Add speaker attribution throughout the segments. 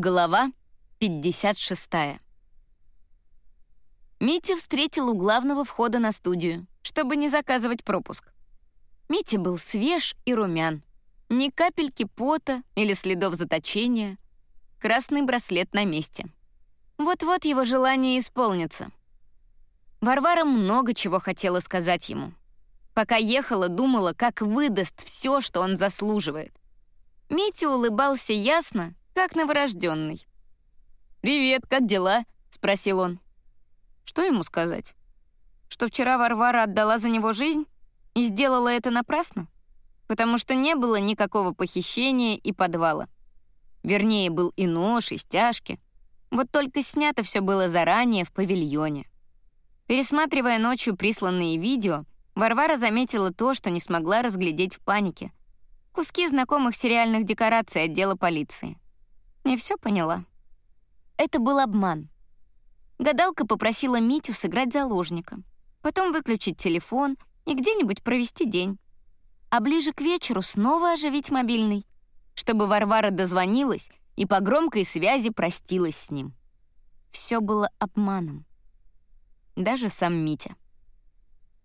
Speaker 1: Глава 56. Митя встретил у главного входа на студию, чтобы не заказывать пропуск. Митя был свеж и румян. Ни капельки пота или следов заточения. Красный браслет на месте. Вот-вот его желание исполнится. Варвара много чего хотела сказать ему. Пока ехала, думала, как выдаст все, что он заслуживает. Митя улыбался ясно, как новорожденный. «Привет, как дела?» — спросил он. Что ему сказать? Что вчера Варвара отдала за него жизнь и сделала это напрасно? Потому что не было никакого похищения и подвала. Вернее, был и нож, и стяжки. Вот только снято все было заранее в павильоне. Пересматривая ночью присланные видео, Варвара заметила то, что не смогла разглядеть в панике. Куски знакомых сериальных декораций отдела полиции. И все поняла. Это был обман. Гадалка попросила Митю сыграть заложника, потом выключить телефон и где-нибудь провести день. А ближе к вечеру снова оживить мобильный, чтобы Варвара дозвонилась и по громкой связи простилась с ним. Все было обманом. Даже сам Митя.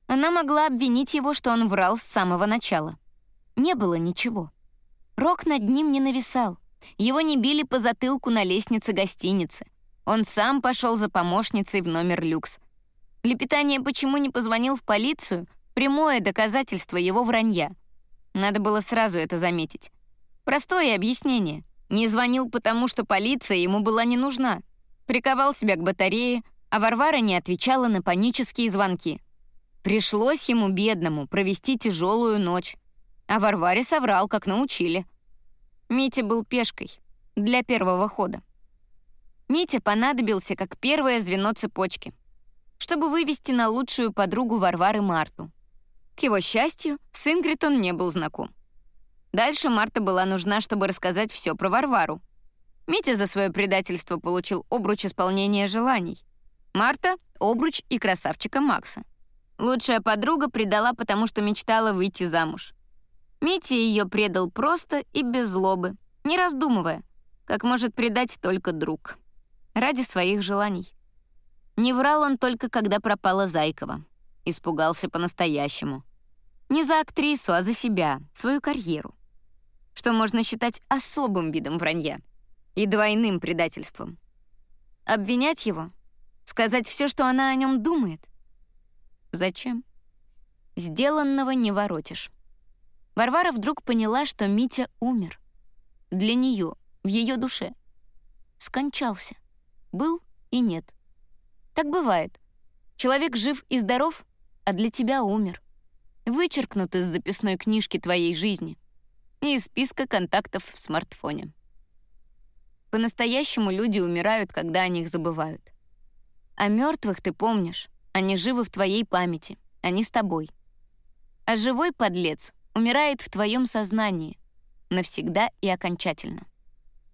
Speaker 1: Она могла обвинить его, что он врал с самого начала. Не было ничего. Рок над ним не нависал. Его не били по затылку на лестнице гостиницы. Он сам пошел за помощницей в номер люкс. Лепетание «почему не позвонил в полицию» — прямое доказательство его вранья. Надо было сразу это заметить. Простое объяснение. Не звонил, потому что полиция ему была не нужна. Приковал себя к батарее, а Варвара не отвечала на панические звонки. Пришлось ему, бедному, провести тяжелую ночь. А Варваре соврал, как научили. Митя был пешкой для первого хода. Митя понадобился как первое звено цепочки, чтобы вывести на лучшую подругу Варвары Марту. К его счастью, с Ингрид он не был знаком. Дальше Марта была нужна, чтобы рассказать все про Варвару. Митя за свое предательство получил обруч исполнения желаний. Марта — обруч и красавчика Макса. Лучшая подруга предала, потому что мечтала выйти замуж. Митя ее предал просто и без злобы, не раздумывая, как может предать только друг. Ради своих желаний. Не врал он только, когда пропала Зайкова. Испугался по-настоящему. Не за актрису, а за себя, свою карьеру. Что можно считать особым видом вранья и двойным предательством. Обвинять его? Сказать все, что она о нем думает? Зачем? Сделанного не воротишь. Варвара вдруг поняла, что Митя умер. Для нее, в ее душе. Скончался. Был и нет. Так бывает. Человек жив и здоров, а для тебя умер. Вычеркнут из записной книжки твоей жизни и из списка контактов в смартфоне. По-настоящему люди умирают, когда о них забывают. А мертвых ты помнишь, они живы в твоей памяти, они с тобой. А живой подлец умирает в твоем сознании, навсегда и окончательно.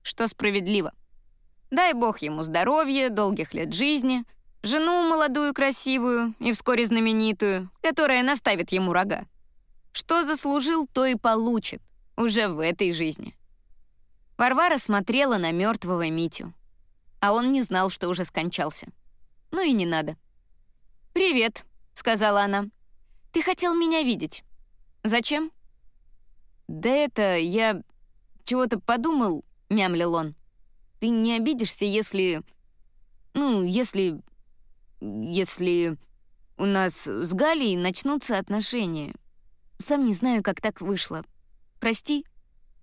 Speaker 1: Что справедливо. Дай бог ему здоровья, долгих лет жизни, жену молодую красивую и вскоре знаменитую, которая наставит ему рога. Что заслужил, то и получит, уже в этой жизни. Варвара смотрела на мертвого Митю, а он не знал, что уже скончался. Ну и не надо. «Привет», — сказала она. «Ты хотел меня видеть. «Зачем?» «Да это, я чего-то подумал», — мямлил он. «Ты не обидишься, если... Ну, если... Если у нас с Галей начнутся отношения. Сам не знаю, как так вышло. Прости».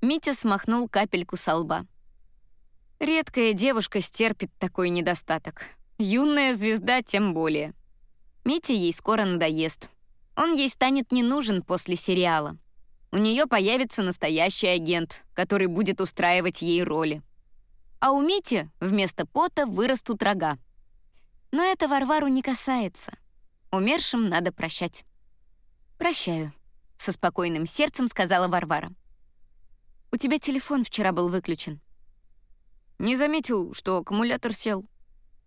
Speaker 1: Митя смахнул капельку со лба. Редкая девушка стерпит такой недостаток. Юная звезда тем более. Митя ей скоро надоест. Он ей станет не нужен после сериала. У нее появится настоящий агент, который будет устраивать ей роли. А у Мити вместо пота вырастут рога. Но это Варвару не касается. Умершим надо прощать. «Прощаю», — со спокойным сердцем сказала Варвара. «У тебя телефон вчера был выключен». Не заметил, что аккумулятор сел.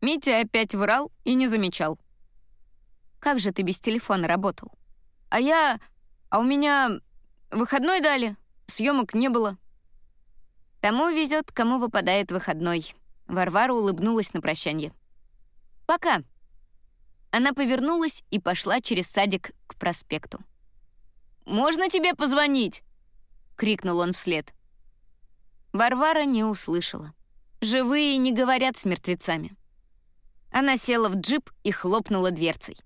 Speaker 1: Митя опять врал и не замечал. «Как же ты без телефона работал?» А я... А у меня выходной дали, съемок не было. Тому везет, кому выпадает выходной. Варвара улыбнулась на прощание. «Пока». Она повернулась и пошла через садик к проспекту. «Можно тебе позвонить?» — крикнул он вслед. Варвара не услышала. Живые не говорят с мертвецами. Она села в джип и хлопнула дверцей.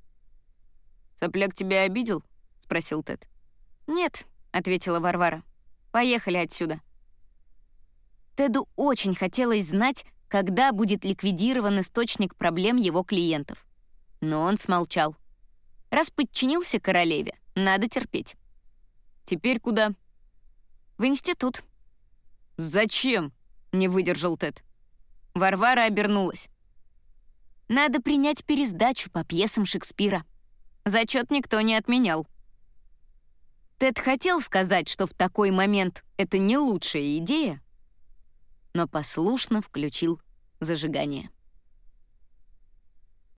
Speaker 2: «Сопляк тебя обидел?» — спросил Тед.
Speaker 1: «Нет», — ответила Варвара. «Поехали отсюда». Теду очень хотелось знать, когда будет ликвидирован источник проблем его клиентов. Но он смолчал. Раз подчинился королеве, надо терпеть.
Speaker 2: «Теперь куда?»
Speaker 1: «В институт».
Speaker 2: «Зачем?» — не выдержал Тед.
Speaker 1: Варвара обернулась. «Надо принять пересдачу по пьесам Шекспира. Зачет никто не отменял». Тед хотел сказать, что в такой момент это не лучшая идея, но послушно включил зажигание.